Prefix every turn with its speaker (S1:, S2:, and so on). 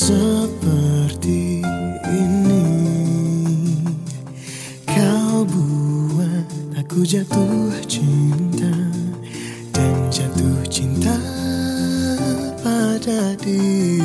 S1: seperti ini. Kau buat aku jatuh cinta Dan jatuh cinta pada diri.